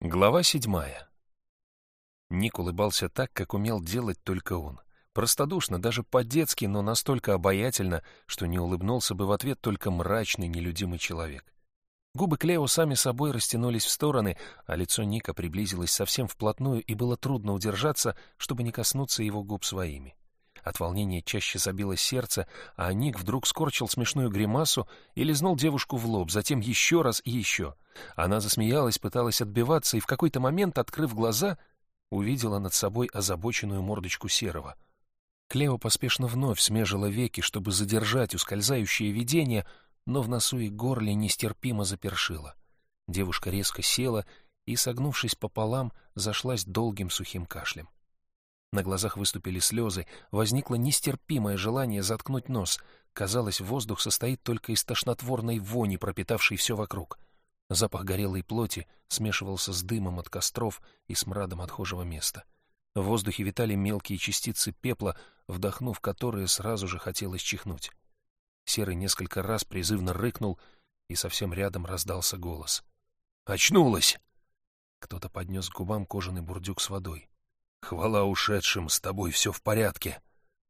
Глава седьмая. Ник улыбался так, как умел делать только он. Простодушно, даже по-детски, но настолько обаятельно, что не улыбнулся бы в ответ только мрачный, нелюдимый человек. Губы Клео сами собой растянулись в стороны, а лицо Ника приблизилось совсем вплотную, и было трудно удержаться, чтобы не коснуться его губ своими. От волнения чаще забилось сердце, а Ник вдруг скорчил смешную гримасу и лизнул девушку в лоб, затем еще раз и еще. Она засмеялась, пыталась отбиваться, и в какой-то момент, открыв глаза, увидела над собой озабоченную мордочку серого. Клео поспешно вновь смежила веки, чтобы задержать ускользающее видение, но в носу и горле нестерпимо запершила. Девушка резко села и, согнувшись пополам, зашлась долгим сухим кашлем. На глазах выступили слезы, возникло нестерпимое желание заткнуть нос. Казалось, воздух состоит только из тошнотворной вони, пропитавшей все вокруг. Запах горелой плоти смешивался с дымом от костров и смрадом отхожего места. В воздухе витали мелкие частицы пепла, вдохнув которые сразу же хотелось чихнуть. Серый несколько раз призывно рыкнул, и совсем рядом раздался голос. «Очнулась!» Кто-то поднес к губам кожаный бурдюк с водой. «Хвала ушедшим, с тобой все в порядке!»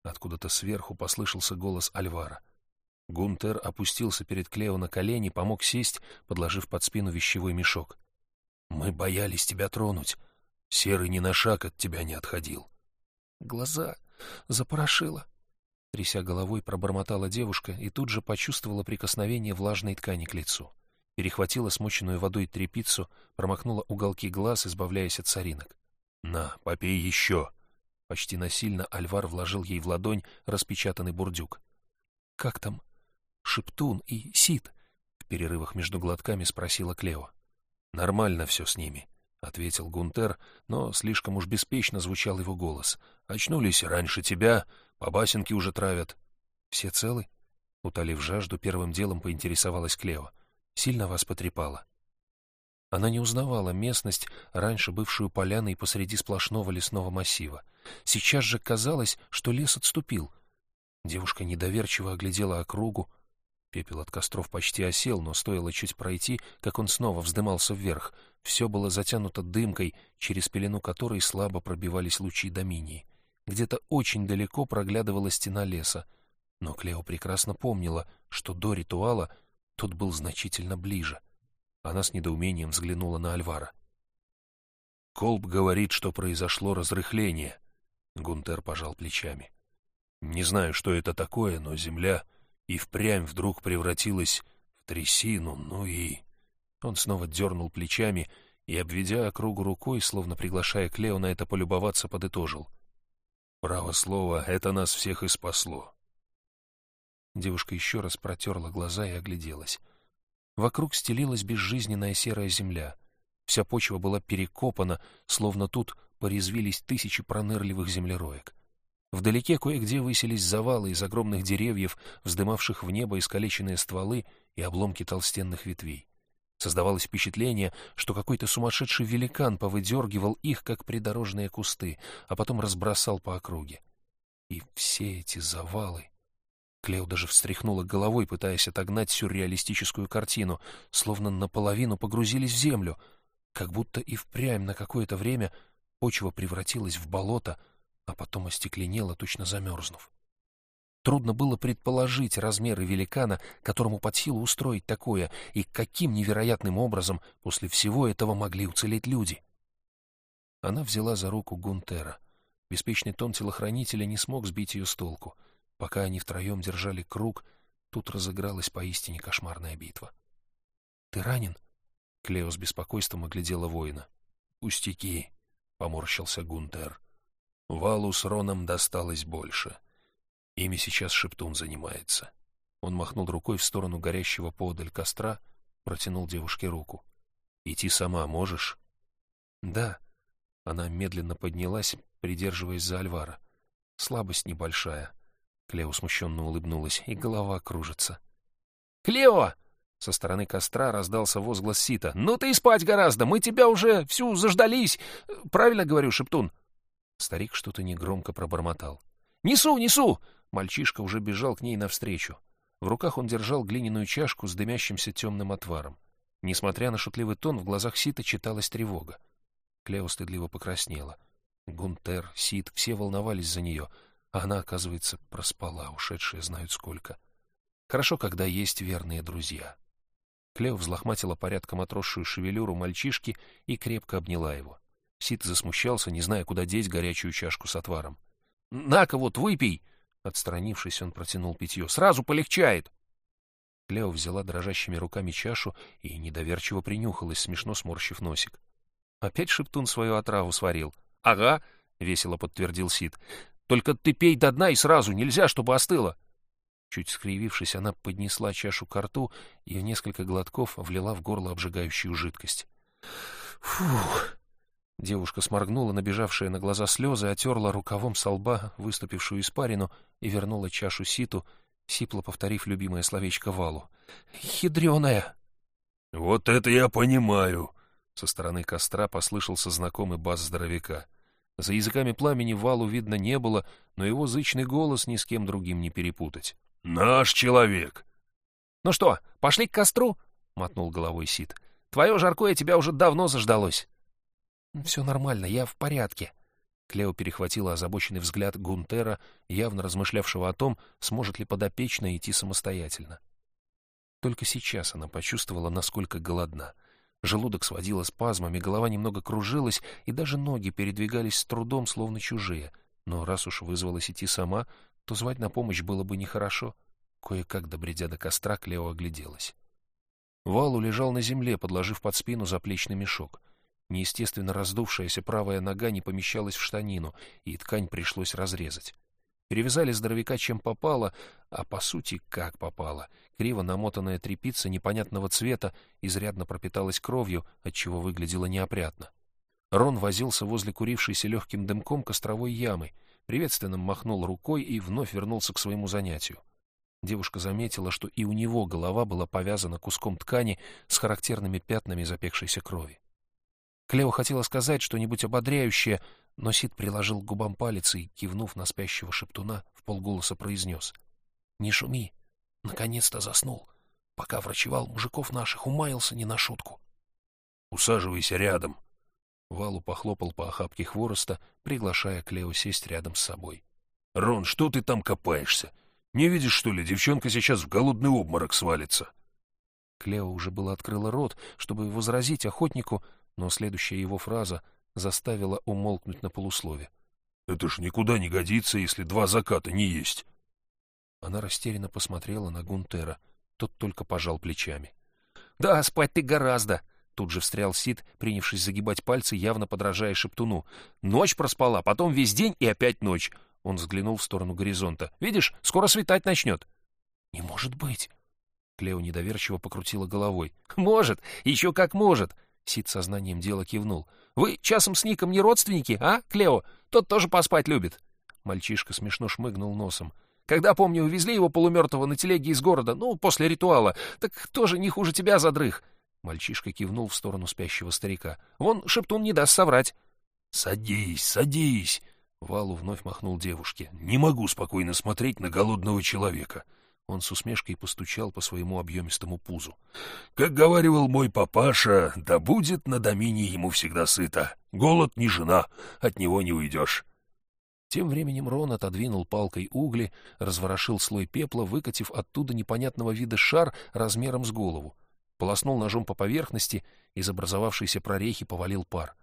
Откуда-то сверху послышался голос Альвара. Гунтер опустился перед Клео на колени, помог сесть, подложив под спину вещевой мешок. «Мы боялись тебя тронуть. Серый ни на шаг от тебя не отходил». «Глаза запорошило», — тряся головой, пробормотала девушка и тут же почувствовала прикосновение влажной ткани к лицу. Перехватила смоченную водой тряпицу, промахнула уголки глаз, избавляясь от соринок. «На, попей еще!» Почти насильно Альвар вложил ей в ладонь распечатанный бурдюк. «Как там? Шептун и Сид?» В перерывах между глотками спросила Клео. «Нормально все с ними», — ответил Гунтер, но слишком уж беспечно звучал его голос. «Очнулись раньше тебя, по басенке уже травят». «Все целы?» Утолив жажду, первым делом поинтересовалась Клео. «Сильно вас потрепало?» Она не узнавала местность, раньше бывшую поляной посреди сплошного лесного массива. Сейчас же казалось, что лес отступил. Девушка недоверчиво оглядела округу. Пепел от костров почти осел, но стоило чуть пройти, как он снова вздымался вверх. Все было затянуто дымкой, через пелену которой слабо пробивались лучи доминии. Где-то очень далеко проглядывала стена леса. Но Клео прекрасно помнила, что до ритуала тот был значительно ближе. Она с недоумением взглянула на Альвара. «Колб говорит, что произошло разрыхление», — Гунтер пожал плечами. «Не знаю, что это такое, но земля и впрямь вдруг превратилась в трясину, ну и...» Он снова дернул плечами и, обведя округу рукой, словно приглашая Клео на это полюбоваться, подытожил. «Право слово, это нас всех и спасло». Девушка еще раз протерла глаза и огляделась. Вокруг стелилась безжизненная серая земля. Вся почва была перекопана, словно тут порезвились тысячи пронырливых землероек. Вдалеке кое-где высились завалы из огромных деревьев, вздымавших в небо искалеченные стволы и обломки толстенных ветвей. Создавалось впечатление, что какой-то сумасшедший великан повыдергивал их, как придорожные кусты, а потом разбросал по округе. И все эти завалы... Клео даже встряхнула головой, пытаясь отогнать сюрреалистическую картину, словно наполовину погрузились в землю, как будто и впрямь на какое-то время почва превратилась в болото, а потом остекленела, точно замерзнув. Трудно было предположить размеры великана, которому под силу устроить такое, и каким невероятным образом после всего этого могли уцелеть люди. Она взяла за руку Гунтера. Беспечный тон телохранителя не смог сбить ее с толку — Пока они втроем держали круг, тут разыгралась поистине кошмарная битва. — Ты ранен? — Клео с беспокойством оглядела воина. — Пустяки, — поморщился Гунтер. Валу с Роном досталось больше. Ими сейчас Шептун занимается. Он махнул рукой в сторону горящего поодаль костра, протянул девушке руку. — Идти сама можешь? — Да. Она медленно поднялась, придерживаясь за Альвара. Слабость небольшая. Клео смущенно улыбнулась, и голова кружится. «Клео!» — со стороны костра раздался возглас Сита. «Ну ты и спать гораздо! Мы тебя уже всю заждались! Правильно говорю, Шептун?» Старик что-то негромко пробормотал. «Несу, несу!» Мальчишка уже бежал к ней навстречу. В руках он держал глиняную чашку с дымящимся темным отваром. Несмотря на шутливый тон, в глазах Сита читалась тревога. Клео стыдливо покраснела. Гунтер, Сит, все волновались за нее, она, оказывается, проспала, ушедшая знают сколько. Хорошо, когда есть верные друзья. Клео взлохматила порядком отросшую шевелюру мальчишки и крепко обняла его. Сит засмущался, не зная, куда деть горячую чашку с отваром. — На-ка вот, выпей! Отстранившись, он протянул питье. — Сразу полегчает! Клео взяла дрожащими руками чашу и недоверчиво принюхалась, смешно сморщив носик. Опять Шептун свою отраву сварил. — Ага, — весело подтвердил Сид. — Только ты пей до дна и сразу, нельзя, чтобы остыло. Чуть скривившись, она поднесла чашу к рту и в несколько глотков влила в горло обжигающую жидкость. «Фух!» Девушка сморгнула набежавшие на глаза слезы, отерла рукавом со лба выступившую испарину и вернула чашу ситу, сипло повторив любимое словечко Валу. «Хитреная!» «Вот это я понимаю!» Со стороны костра послышался знакомый бас здоровяка. За языками пламени Валу видно не было, но его зычный голос ни с кем другим не перепутать. «Наш человек!» «Ну что, пошли к костру?» — мотнул головой Сид. «Твое жаркое тебя уже давно заждалось». «Все нормально, я в порядке», Клео перехватила озабоченный взгляд Гунтера, явно размышлявшего о том, сможет ли подопечная идти самостоятельно. Только сейчас она почувствовала, насколько голодна. Желудок сводило спазмами, голова немного кружилась, и даже ноги передвигались с трудом, словно чужие. Но раз уж вызвалась идти сама, то звать на помощь было бы нехорошо. Кое-как, добредя до костра, Клео огляделась. Валу лежал на земле, подложив под спину заплечный мешок. Неестественно раздувшаяся правая нога не помещалась в штанину, и ткань пришлось разрезать. Перевязали здоровяка чем попало, а по сути как попало. Криво намотанная тряпица непонятного цвета изрядно пропиталась кровью, отчего выглядела неопрятно. Рон возился возле курившейся легким дымком костровой ямы, приветственно махнул рукой и вновь вернулся к своему занятию. Девушка заметила, что и у него голова была повязана куском ткани с характерными пятнами запекшейся крови. Клео хотела сказать что-нибудь ободряющее, но Сид приложил к губам палец и, кивнув на спящего шептуна, в полголоса произнес. — Не шуми. Наконец-то заснул. Пока врачевал мужиков наших, умаился не на шутку. — Усаживайся рядом. Валу похлопал по охапке хвороста, приглашая Клео сесть рядом с собой. — Рон, что ты там копаешься? Не видишь, что ли, девчонка сейчас в голодный обморок свалится? Клео уже было открыла рот, чтобы возразить охотнику, но следующая его фраза заставила умолкнуть на полуслове. «Это ж никуда не годится, если два заката не есть!» Она растерянно посмотрела на Гунтера. Тот только пожал плечами. «Да, спать ты гораздо!» Тут же встрял Сид, принявшись загибать пальцы, явно подражая шептуну. «Ночь проспала, потом весь день и опять ночь!» Он взглянул в сторону горизонта. «Видишь, скоро светать начнет!» «Не может быть!» Клео недоверчиво покрутила головой. «Может! Еще как может! Сид сознанием дела кивнул. «Вы часом с Ником не родственники, а, Клео? Тот тоже поспать любит». Мальчишка смешно шмыгнул носом. «Когда, помню, увезли его полумертвого на телеге из города, ну, после ритуала, так тоже не хуже тебя задрых». Мальчишка кивнул в сторону спящего старика. «Вон, Шептун не даст соврать». «Садись, садись!» Валу вновь махнул девушке. «Не могу спокойно смотреть на голодного человека. Он с усмешкой постучал по своему объемистому пузу. «Как говаривал мой папаша, да будет на домине ему всегда сыто. Голод не жена, от него не уйдешь». Тем временем Рон отодвинул палкой угли, разворошил слой пепла, выкатив оттуда непонятного вида шар размером с голову. Полоснул ножом по поверхности, из образовавшейся прорехи повалил пар.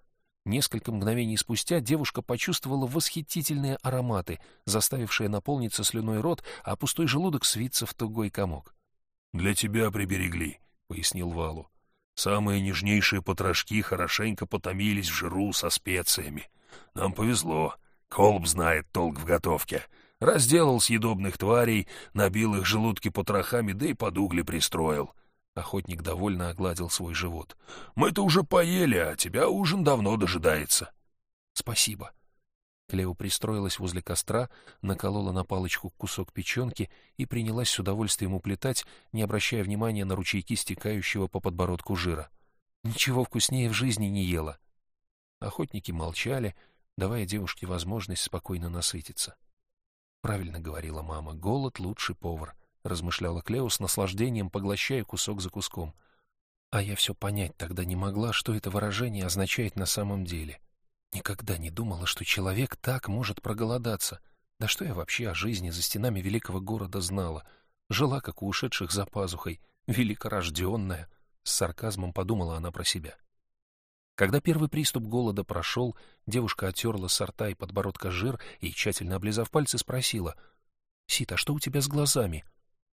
Несколько мгновений спустя девушка почувствовала восхитительные ароматы, заставившие наполниться слюной рот, а пустой желудок свиться в тугой комок. — Для тебя приберегли, — пояснил Валу. — Самые нежнейшие потрошки хорошенько потомились в жиру со специями. Нам повезло. Колб знает толк в готовке. Разделал съедобных тварей, набил их желудки потрохами, да и под угли пристроил. — Охотник довольно огладил свой живот. «Мы-то уже поели, а тебя ужин давно дожидается». «Спасибо». Клео пристроилась возле костра, наколола на палочку кусок печенки и принялась с удовольствием уплетать, не обращая внимания на ручейки стекающего по подбородку жира. Ничего вкуснее в жизни не ела. Охотники молчали, давая девушке возможность спокойно насытиться. Правильно говорила мама, голод — лучший повар — размышляла Клео с наслаждением, поглощая кусок за куском. А я все понять тогда не могла, что это выражение означает на самом деле. Никогда не думала, что человек так может проголодаться. Да что я вообще о жизни за стенами великого города знала? Жила, как у ушедших за пазухой, великорожденная. С сарказмом подумала она про себя. Когда первый приступ голода прошел, девушка оттерла с рта и подбородка жир и, тщательно облизав пальцы, спросила, «Сит, а что у тебя с глазами?»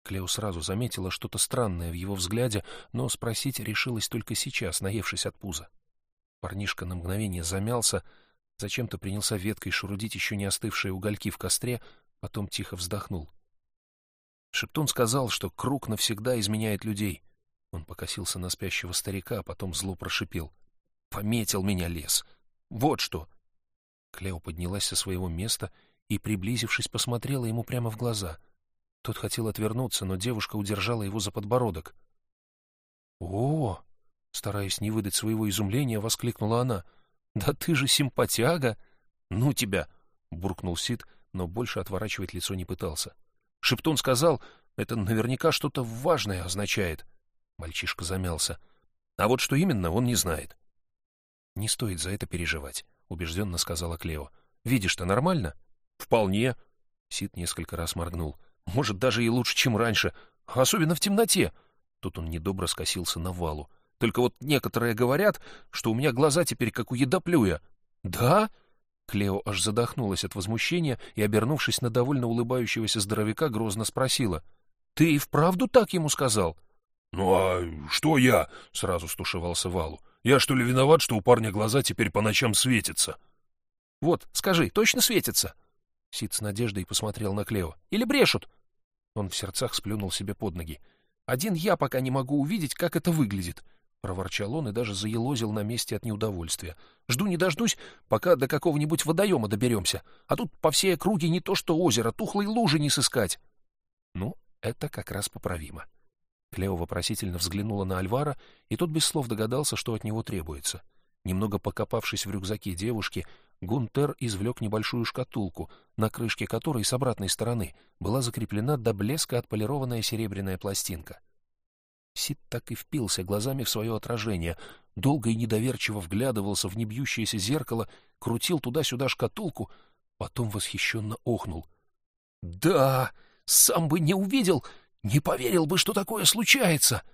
Клео сразу заметила что-то странное в его взгляде, но спросить решилась только сейчас, наевшись от пуза. Парнишка на мгновение замялся, зачем-то принялся веткой шурудить еще не остывшие угольки в костре, потом тихо вздохнул. Шептун сказал, что круг навсегда изменяет людей. Он покосился на спящего старика, а потом зло прошипел — Пометил меня лес. Вот что. Клео поднялась со своего места и, приблизившись, посмотрела ему прямо в глаза. Тот хотел отвернуться, но девушка удержала его за подбородок. «О!» — стараясь не выдать своего изумления, воскликнула она. «Да ты же симпатяга!» «Ну тебя!» — буркнул Сид, но больше отворачивать лицо не пытался. Шептун сказал, это наверняка что-то важное означает. Мальчишка замялся. А вот что именно, он не знает. «Не стоит за это переживать», — убежденно сказала Клео. «Видишь-то нормально?» «Вполне». Сид несколько раз моргнул. «Может, даже и лучше, чем раньше. Особенно в темноте». Тут он недобро скосился на валу. «Только вот некоторые говорят, что у меня глаза теперь как у едоплюя». «Да?» Клео аж задохнулась от возмущения и, обернувшись на довольно улыбающегося здоровяка, грозно спросила. «Ты и вправду так ему сказал?» «Ну а что я?» — сразу стушевался Валу. Я что ли виноват, что у парня глаза теперь по ночам светятся? Вот, скажи, точно светятся? Сид с надеждой посмотрел на Клео. Или брешут? Он в сердцах сплюнул себе под ноги. Один я пока не могу увидеть, как это выглядит. Проворчал он и даже заелозил на месте от неудовольствия. Жду не дождусь, пока до какого-нибудь водоема доберемся. А тут по всей округе не то что озеро, тухлой лужи не сыскать. Ну, это как раз поправимо. Клео вопросительно взглянула на Альвара, и тот без слов догадался, что от него требуется. Немного покопавшись в рюкзаке девушки, Гунтер извлек небольшую шкатулку, на крышке которой с обратной стороны была закреплена до блеска отполированная серебряная пластинка. Сид так и впился глазами в свое отражение, долго и недоверчиво вглядывался в небьющееся зеркало, крутил туда-сюда шкатулку, потом восхищенно охнул. «Да, сам бы не увидел!» Не поверил бы, что такое случается.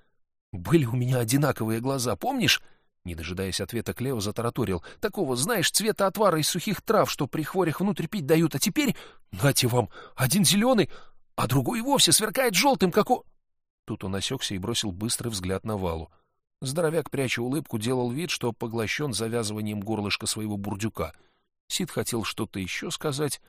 Были у меня одинаковые глаза, помнишь? Не дожидаясь ответа, Клео затараторил. Такого, знаешь, цвета отвара из сухих трав, что при хворях внутрь пить дают. А теперь, нате вам, один зеленый, а другой вовсе сверкает желтым, как у... Тут он осекся и бросил быстрый взгляд на Валу. Здоровяк, пряча улыбку, делал вид, что поглощен завязыванием горлышка своего бурдюка. Сид хотел что-то еще сказать,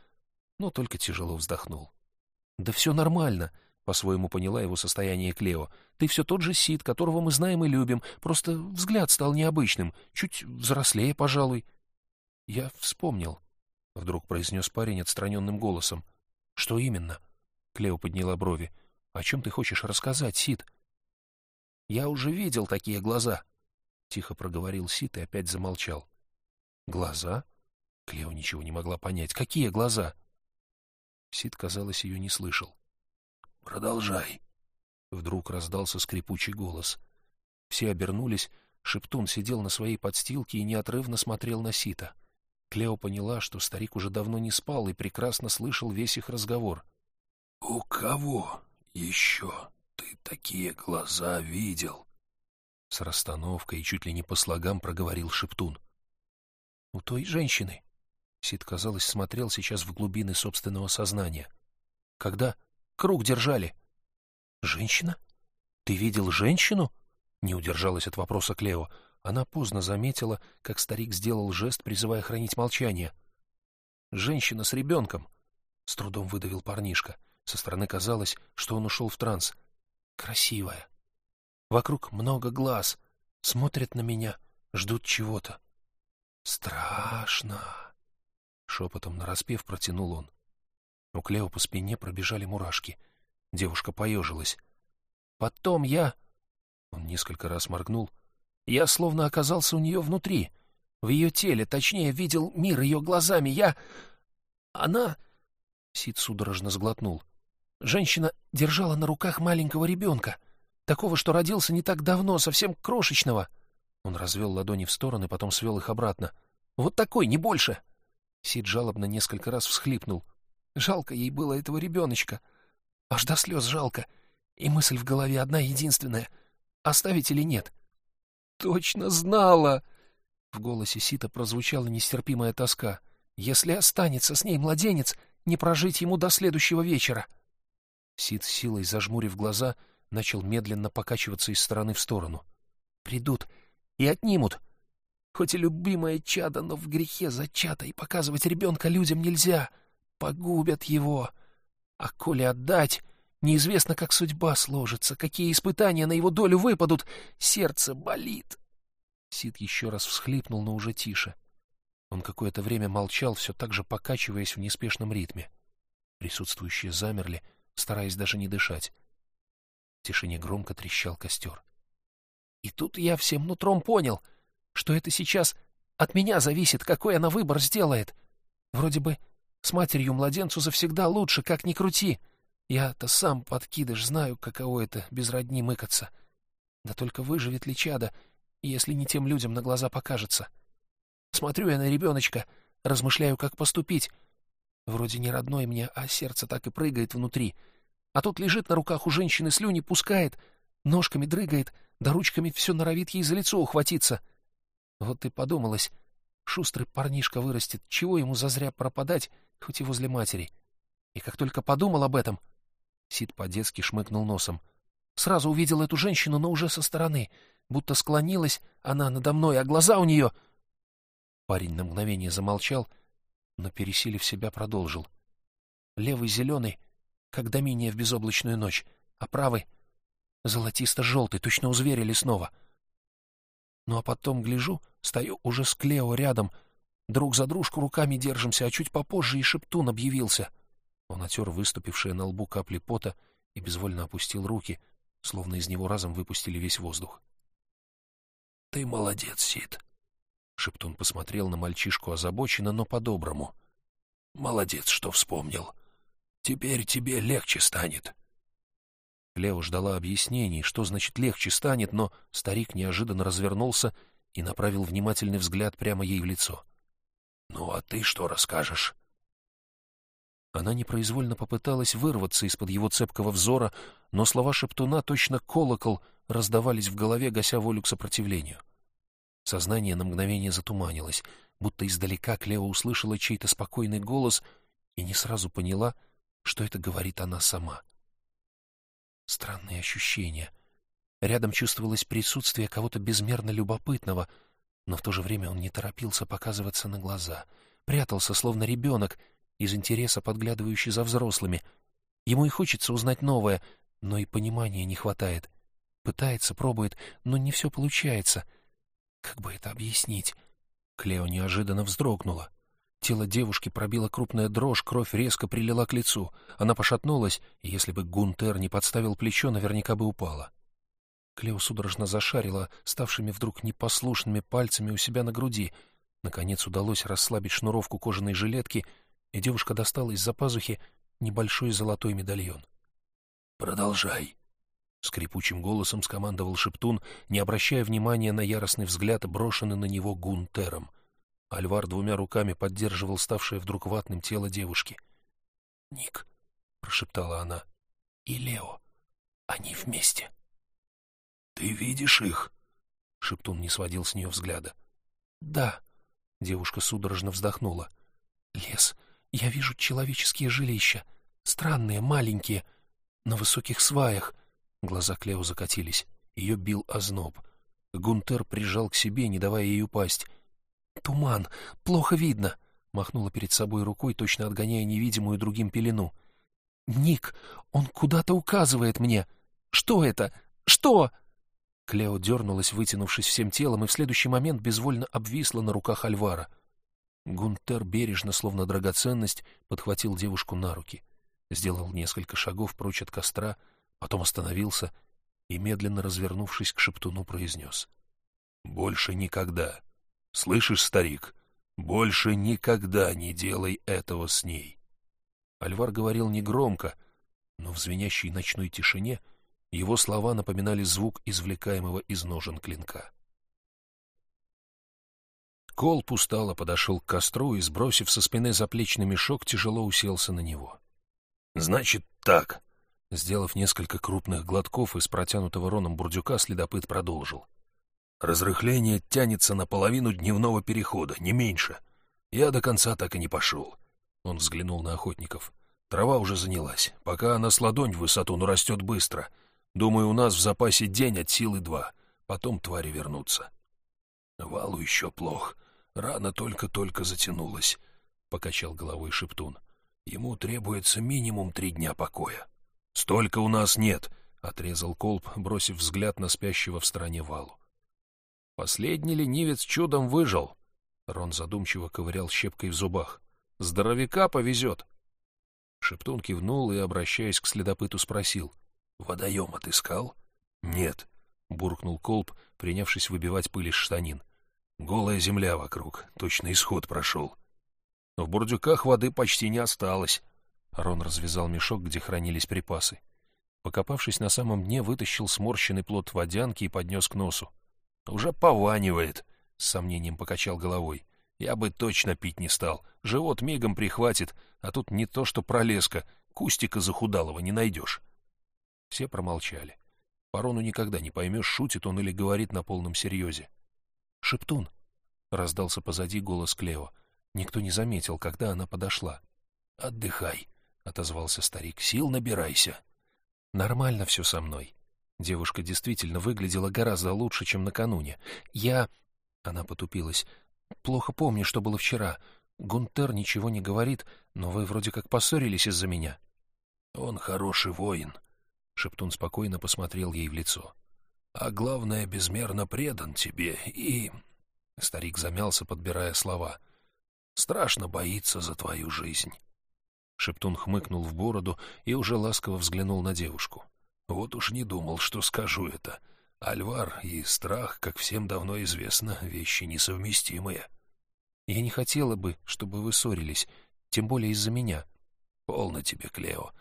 но только тяжело вздохнул. — Да все нормально, по-своему поняла его состояние Клео. «Ты все тот же Сид, которого мы знаем и любим, просто взгляд стал необычным, чуть взрослее, пожалуй». «Я вспомнил», — вдруг произнес парень отстраненным голосом. «Что именно?» — Клео подняла брови. «О чем ты хочешь рассказать, Сид?» «Я уже видел такие глаза», — тихо проговорил Сид и опять замолчал. «Глаза?» Клео ничего не могла понять. «Какие глаза?» Сид, казалось, ее не слышал. Продолжай. Вдруг раздался скрипучий голос. Все обернулись, Шептун сидел на своей подстилке и неотрывно смотрел на Сита. Клео поняла, что старик уже давно не спал и прекрасно слышал весь их разговор. — У кого еще ты такие глаза видел? С расстановкой и чуть ли не по слогам проговорил Шептун. — У той женщины. Сид, казалось, смотрел сейчас в глубины собственного сознания. — Когда? Круг держали. «Женщина? Ты видел женщину?» Не удержалась от вопроса Клео. Она поздно заметила, как старик сделал жест, призывая хранить молчание. «Женщина с ребенком!» — с трудом выдавил парнишка. Со стороны казалось, что он ушел в транс. «Красивая. Вокруг много глаз. Смотрят на меня, ждут чего-то. Страшно!» Шепотом нараспев протянул он. У Клео по спине пробежали мурашки. Девушка поежилась. «Потом я...» Он несколько раз моргнул. «Я словно оказался у нее внутри, в ее теле, точнее, видел мир ее глазами. Я... Она...» Сид судорожно сглотнул. Женщина держала на руках маленького ребенка. Такого, что родился не так давно, совсем крошечного. Он развел ладони в стороны, потом свел их обратно. Вот такой, не больше. Сид жалобно несколько раз всхлипнул. Жалко ей было этого ребеночка. Аж до слез жалко. И мысль в голове одна единственная. Оставить или нет? Точно знала! В голосе Сита прозвучала нестерпимая тоска. Если останется с ней младенец, не прожить ему до следующего вечера. Сид, силой зажмурив глаза, начал медленно покачиваться из стороны в сторону. «Придут и отнимут. Хоть и любимое чадо, но в грехе зачато, и показывать ребенка людям нельзя. Погубят его. А коли отдать, неизвестно, как судьба сложится, какие испытания на его долю выпадут. Сердце болит». Сид еще раз всхлипнул, но уже тише. Он какое-то время молчал, все так же покачиваясь в неспешном ритме. Присутствующие замерли, стараясь даже не дышать. В тишине громко трещал костер. И тут я всем нутром понял, что это сейчас от меня зависит, какой она выбор сделает. Вроде бы с матерью младенцу завсегда лучше, как ни крути. Я-то сам, подкидыш, знаю, каково это без родни мыкаться. Да только выживет ли чадо, если не тем людям на глаза покажется? — Смотрю я на ребеночка, размышляю, как поступить. Вроде не родной мне, а сердце так и прыгает внутри. А тут лежит на руках у женщины слюни, пускает, ножками дрыгает, да ручками все норовит ей за лицо ухватиться. Вот и подумалось, шустрый парнишка вырастет, чего ему зазря пропадать, хоть и возле матери. И как только подумал об этом, Сид по-детски шмыгнул носом. Сразу увидел эту женщину, но уже со стороны, будто склонилась она надо мной, а глаза у нее Парень на мгновение замолчал, но, пересилив себя, продолжил. Левый зеленый, как доминия в безоблачную ночь, а правый — золотисто-желтый, точно у зверя лесного. Ну а потом, гляжу, стою уже с Клео рядом, друг за дружку руками держимся, а чуть попозже и Шептун объявился. Он отер выступившие на лбу капли пота и безвольно опустил руки, словно из него разом выпустили весь воздух. — Ты молодец, Сид, Шептун посмотрел на мальчишку озабоченно, но по-доброму. «Молодец, что вспомнил. Теперь тебе легче станет». Лео ждала объяснений, что значит «легче станет», но старик неожиданно развернулся и направил внимательный взгляд прямо ей в лицо. «Ну, а ты что расскажешь?» Она непроизвольно попыталась вырваться из-под его цепкого взора, но слова шептуна, точно колокол, раздавались в голове, гася волю к сопротивлению. — Сознание на мгновение затуманилось, будто издалека Клео услышала чей-то спокойный голос и не сразу поняла, что это говорит она сама. Странные ощущения. Рядом чувствовалось присутствие кого-то безмерно любопытного, но в то же время он не торопился показываться на глаза, прятался, словно ребенок, из интереса подглядывающий за взрослыми. Ему и хочется узнать новое, но и понимания не хватает. Пытается, пробует, но не все получается — как бы это объяснить? Клео неожиданно вздрогнула. Тело девушки пробило крупная дрожь, кровь резко прилила к лицу. Она пошатнулась, и если бы Гунтер не подставил плечо, наверняка бы упала. Клео судорожно зашарила ставшими вдруг непослушными пальцами у себя на груди. Наконец удалось расслабить шнуровку кожаной жилетки, и девушка достала из-за пазухи небольшой золотой медальон. «Продолжай», Скрипучим голосом скомандовал Шептун, не обращая внимания на яростный взгляд, брошенный на него Гунтером. Альвар двумя руками поддерживал ставшее вдруг ватным тело девушки. «Ник», — прошептала она, — «и Лео. Они вместе». «Ты видишь их?» — Шептун не сводил с нее взгляда. «Да», — девушка судорожно вздохнула. «Лес. Я вижу человеческие жилища. Странные, маленькие, на высоких сваях» Глаза Клео закатились. Ее бил озноб. Гунтер прижал к себе, не давая ей упасть. «Туман! Плохо видно!» — махнула перед собой рукой, точно отгоняя невидимую другим пелену. «Ник, он куда-то указывает мне! Что это? Что?» Клео дернулась, вытянувшись всем телом, и в следующий момент безвольно обвисла на руках Альвара. Гунтер бережно, словно драгоценность, подхватил девушку на руки. Сделал несколько шагов прочь от костра — потом остановился и, медленно развернувшись к шептуну, произнес. «Больше никогда. Слышишь, старик, больше никогда не делай этого с ней». Альвар говорил негромко, но в звенящей ночной тишине Его слова напоминали звук извлекаемого из ножен клинка. Колб устало подошел к костру и, сбросив со спины заплечный мешок, тяжело уселся на него. — Значит так. Сделав несколько крупных глотков из протянутого Роном бурдюка, следопыт продолжил. — Разрыхление тянется на половину дневного перехода, не меньше. Я до конца так и не пошел. Он взглянул на охотников. Трава уже занялась. Пока она с ладонь в высоту, но растет быстро. Думаю, у нас в запасе день от силы два. Потом твари вернутся. Валу еще плох. Рана только-только затянулась, — покачал головой Шептун. Ему требуется минимум три дня покоя. — Столько у нас нет, — отрезал Колб, бросив взгляд на спящего в стороне Валу. Последний ленивец чудом выжил. Рон задумчиво ковырял щепкой в зубах. Здоровяка повезет. Шептун кивнул и, обращаясь к следопыту, спросил. — Водоем отыскал? — Нет, — буркнул Колб, принявшись выбивать пыль из штанин. Голая земля вокруг, точно исход прошел. В бурдюках воды почти не осталось. Рон развязал мешок, где хранились припасы. Покопавшись на самом дне, вытащил сморщенный плод водянки и поднес к носу. «Уже пованивает», — с сомнением покачал головой. «Я бы точно пить не стал. Живот мигом прихватит, а тут не то что пролеска, кустика захудалого не найдешь». Все промолчали. По Рону никогда не поймешь, шутит он или говорит на полном серьезе. «Шептун!» — раздался позади голос Клео. Никто не заметил, когда она подошла. «Отдыхай!» — отозвался старик. «Сил набирайся!» «Нормально все со мной». Девушка действительно выглядела гораздо лучше, чем накануне. «Я...» — она потупилась. «Плохо помню, что было вчера. Гунтер ничего не говорит, но вы вроде как поссорились из-за меня». «Он хороший воин», — Шептун спокойно посмотрел ей в лицо а главное, безмерно предан тебе и...» Старик замялся, подбирая слова. «Страшно боится за твою жизнь». Шептун хмыкнул в бороду и уже ласково взглянул на девушку. «Вот уж не думал, что скажу это. Альвар и страх, как всем давно известно, вещи несовместимые». «Я не хотела бы, чтобы вы ссорились, тем более из-за меня». «Полно тебе, Клео.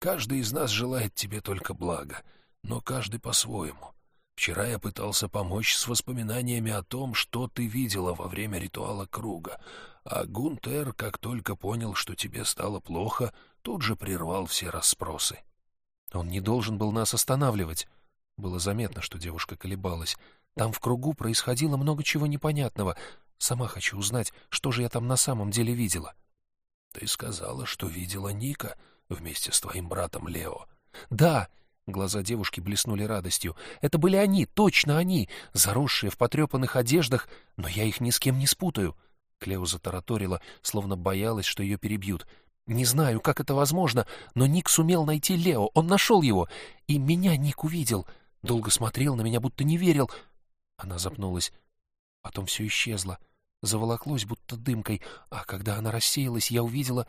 Каждый из нас желает тебе только блага, но каждый по-своему. Вчера я пытался помочь с воспоминаниями о том, что ты видела во время ритуала круга, а Гунтер, как только понял, что тебе стало плохо, тут же прервал все расспросы. Он не должен был нас останавливать. Было заметно, что девушка колебалась. Там в кругу происходило много чего непонятного. Сама хочу узнать, что же я там на самом деле видела. Ты сказала, что видела Ника вместе с твоим братом Лео. Да, Глаза девушки блеснули радостью. Это были они, точно они, заросшие в потрепанных одеждах, но я их ни с кем не спутаю. Клео затараторила, словно боялась, что ее перебьют. Не знаю, как это возможно, но Ник сумел найти Лео, он нашел его. И меня Ник увидел. Долго смотрел на меня, будто не верил. Она запнулась. Потом все исчезло. Заволоклось, будто дымкой. А когда она рассеялась, я увидела...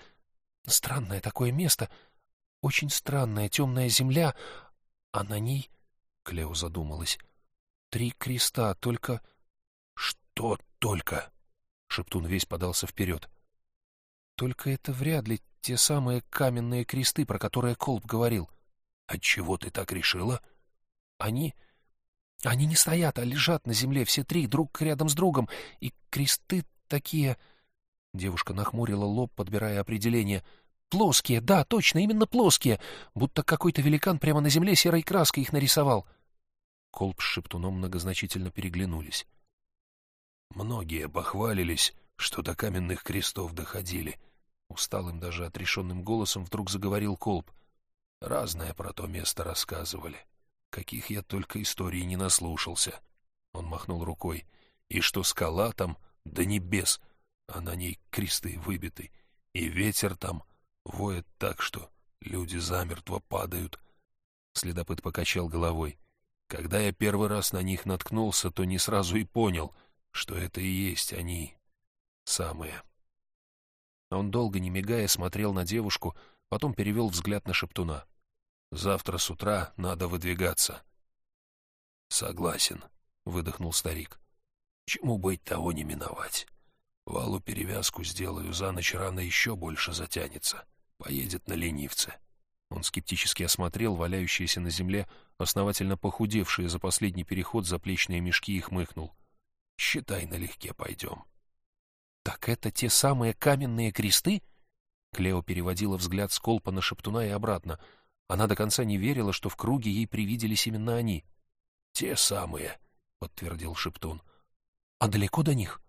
Странное такое место. Очень странная темная земля, а на ней, Клео задумалась, три креста, только... Что только? Шептун весь подался вперед. Только это вряд ли те самые каменные кресты, про которые Колб говорил. Отчего ты так решила? Они... Они не стоят, а лежат на земле, все три, друг рядом с другом, и кресты такие... Девушка нахмурила лоб, подбирая определение — Плоские, да, точно, именно плоские, будто какой-то великан прямо на земле серой краской их нарисовал. Колб с Шептуном многозначительно переглянулись. Многие похвалились, что до каменных крестов доходили. Усталым, даже отрешенным голосом вдруг заговорил Колб. Разное про то место рассказывали. Каких я только историй не наслушался. Он махнул рукой. И что скала там до небес, а на ней кресты выбиты, и ветер там — Воет так, что люди замертво падают. Следопыт покачал головой. Когда я первый раз на них наткнулся, то не сразу и понял, что это и есть они самые. Он долго не мигая смотрел на девушку, потом перевел взгляд на Шептуна. «Завтра с утра надо выдвигаться». «Согласен», — выдохнул старик. «Чему быть, того не миновать. Валу перевязку сделаю, за ночь рано еще больше затянется поедет на ленивце. Он скептически осмотрел валяющиеся на земле, основательно похудевшие за последний переход заплечные мешки и хмыкнул. «Считай, налегке пойдем». «Так это те самые каменные кресты?» Клео переводила взгляд с колпа на Шептуна и обратно. Она до конца не верила, что в круге ей привиделись именно они. «Те самые», — подтвердил Шептун. «А далеко до них?»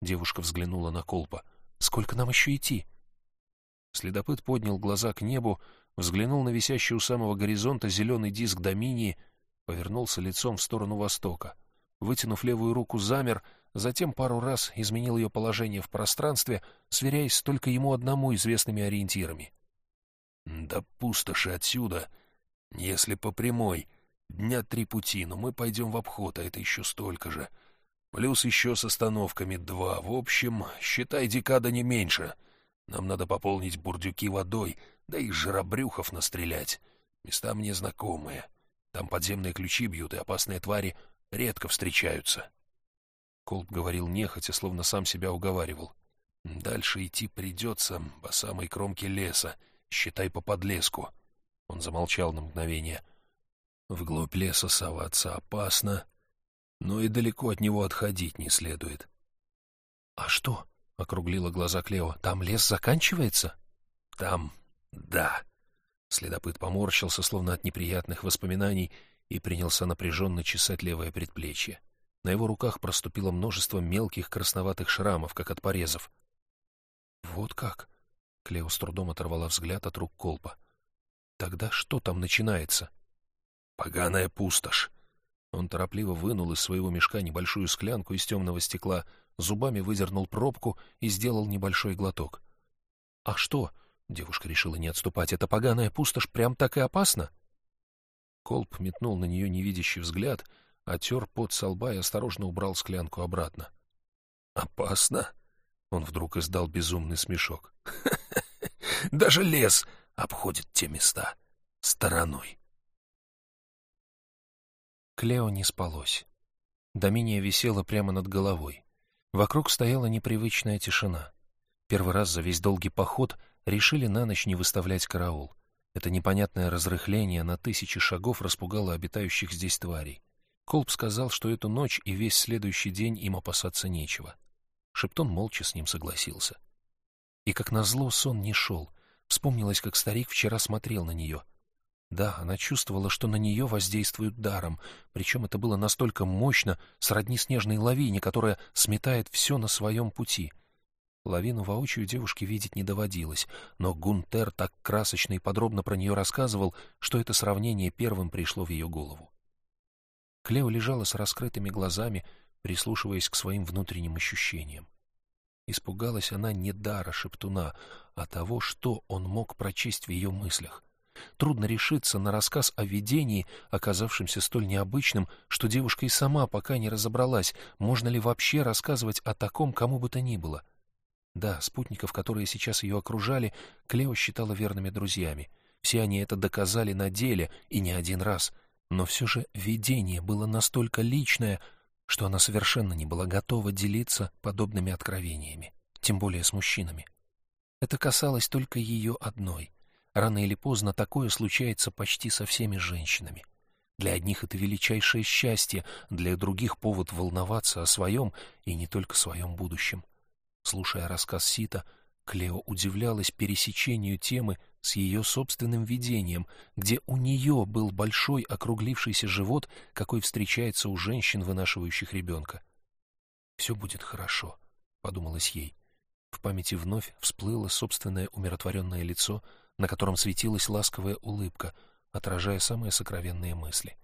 Девушка взглянула на колпа. «Сколько нам еще идти?» Следопыт поднял глаза к небу, взглянул на висящий у самого горизонта зеленый диск Доминии, повернулся лицом в сторону востока. Вытянув левую руку, замер, затем пару раз изменил ее положение в пространстве, сверяясь с только ему одному известными ориентирами. «Да пустоши отсюда, если по прямой, дня три пути, но мы пойдем в обход, а это еще столько же. Плюс еще с остановками два. В общем, считай, декада не меньше». Нам надо пополнить бурдюки водой, да и жиробрюхов настрелять. Места мне знакомые. Там подземные ключи бьют, и опасные твари редко встречаются. Колб говорил нехотя, словно сам себя уговаривал. Дальше идти придется по самой кромке леса, считай по подлеску. Он замолчал на мгновение. Вглубь леса соваться опасно, но и далеко от него отходить не следует. — А что? — округлила глаза Клео. «Там лес заканчивается?» «Там, да». Следопыт поморщился, словно от неприятных воспоминаний, и принялся напряженно чесать левое предплечье. На его руках проступило множество мелких красноватых шрамов, как от порезов. «Вот как?» — Клео с трудом оторвала взгляд от рук колпа. «Тогда что там начинается?» «Поганая пустошь!» Он торопливо вынул из своего мешка небольшую склянку из темного стекла — зубами выдернул пробку и сделал небольшой глоток. «А что?» — девушка решила не отступать. «Эта поганая пустошь прям так и опасна?» Колб метнул на нее невидящий взгляд, отер пот со лба и осторожно убрал склянку обратно. «Опасно?» — он вдруг издал безумный смешок. «Даже лес обходит те места стороной». Клео не спалось. Доминия висела прямо над головой. Вокруг стояла непривычная тишина. Первый раз за весь долгий поход решили на ночь не выставлять караул. Это непонятное разрыхление на тысячи шагов распугало обитающих здесь тварей. Колб сказал, что эту ночь и весь следующий день им опасаться нечего. Шептон молча с ним согласился. И как назло сон не шел. Вспомнилось, как старик вчера смотрел на нее — да, она чувствовала, что на нее воздействуют даром, причем это было настолько мощно, сродни снежной лавине, которая сметает все на своем пути. Лавину воочию девушке видеть не доводилось, но Гунтер так красочно и подробно про нее рассказывал, что это сравнение первым пришло в ее голову. Клео лежала с раскрытыми глазами, прислушиваясь к своим внутренним ощущениям. Испугалась она не дара шептуна, а того, что он мог прочесть в ее мыслях — Трудно решиться на рассказ о видении, оказавшемся столь необычным, что девушка и сама пока не разобралась, можно ли вообще рассказывать о таком кому бы то ни было. Да, спутников, которые сейчас ее окружали, Клео считала верными друзьями. Все они это доказали на деле, и не один раз. Но все же видение было настолько личное, что она совершенно не была готова делиться подобными откровениями, тем более с мужчинами. Это касалось только ее одной — Рано или поздно такое случается почти со всеми женщинами. Для одних это величайшее счастье, для других повод волноваться о своем и не только своем будущем. Слушая рассказ Сита, Клео удивлялась пересечению темы с ее собственным видением, где у нее был большой округлившийся живот, какой встречается у женщин, вынашивающих ребенка. «Все будет хорошо», — подумалось ей. В памяти вновь всплыло собственное умиротворенное лицо — на котором светилась ласковая улыбка, отражая самые сокровенные мысли.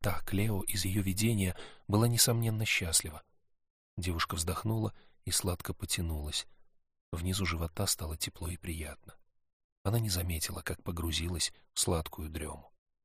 Та, Клео, из ее видения была, несомненно, счастлива. Девушка вздохнула и сладко потянулась. Внизу живота стало тепло и приятно. Она не заметила, как погрузилась в сладкую дрему.